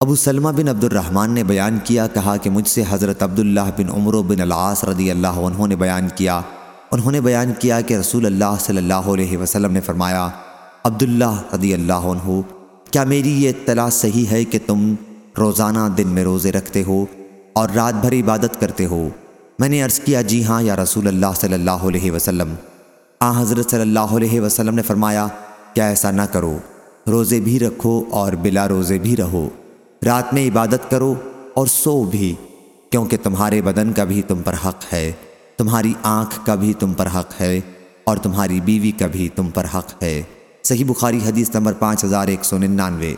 ابو سلمہ بن عبد الرحمن نے بیان کیا، کہا کہ مجھ سے حضرت عبداللہ بن عمر بن العاص رضی اللہ عنہ نے بیان کیا۔ انہوں نے بیان کیا کہ رسول اللہ صلی اللہ علیہ وسلم نے فرمایا، عبداللہ رضی اللہ عنہ، کیا میری یہ اطلاع صحیح ہے کہ تم روزانہ دن میں روزے رکھتے ہو اور رات بھر عبادت کرتے ہو؟ میں نے عرض کیا جی ہاں یا رسول اللہ صلی اللہ علیہ وسلم۔ آ، حضرت صلی اللہ علیہ وسلم نے فرمایا، کیا ایسا نہ کرو، روزے بھی رکھو اور بلا روزے بھی رہو۔ رات میں عبادت کرو اور سو بھی، کیونکہ تمہارے بدن کا بھی تم پر حق ہے، تمہاری آنکھ کا بھی تم پر حق ہے، اور تمہاری بیوی کا بھی تم پر حق ہے۔ صحیح بخاری حدیث نمبر پانچ ہزار ایک سو ننانوے۔